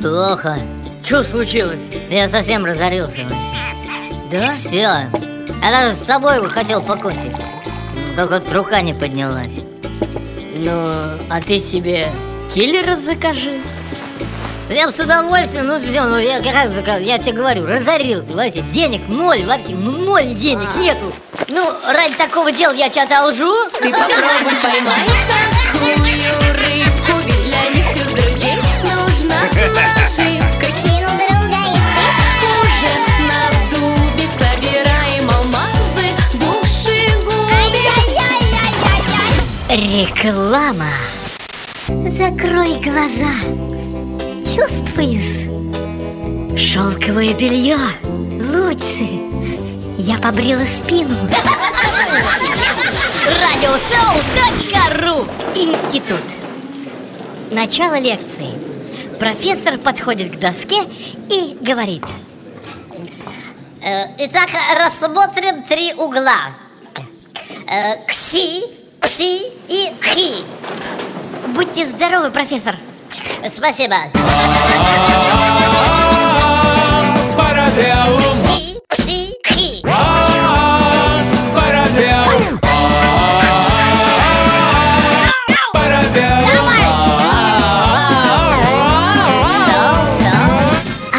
плохо. Что случилось? Я совсем разорился. Да? Все. Я даже с собой хотел покончить. Только вот рука не поднялась. Ну, а ты себе киллера закажи. Я бы с удовольствием, ну все, ну я как заказ, я тебе говорю, разорился, Вася, денег ноль, вообще, ну ноль денег А. нету. Ну, ради такого дела я тебя одолжу. Ты попробуй поймай Реклама. Закрой глаза. Чувствуешь? Шелковое белье Лучше. Я побрила спину. Радиосоу.ру Институт. Начало лекции. Профессор подходит к доске и говорит. «Э, Итак, рассмотрим три угла. Э, Кси, кси и хи Будьте здоровы, профессор Спасибо Кси, кси, хи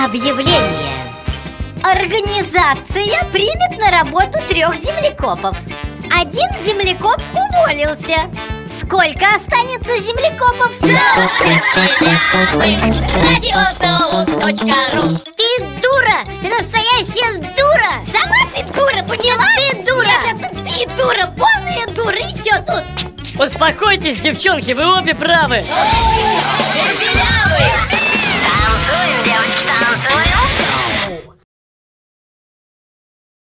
Объявление. Организация примет на работу трех землекопов. Один землекоп уволился. Сколько останется землекопов? Ты дура! Ты настоящая дура! Сама ты дура, поняла? Ты дура! Нет, это ты дура, полная дура, и все тут! Успокойтесь, девчонки, вы обе правы. Белявый!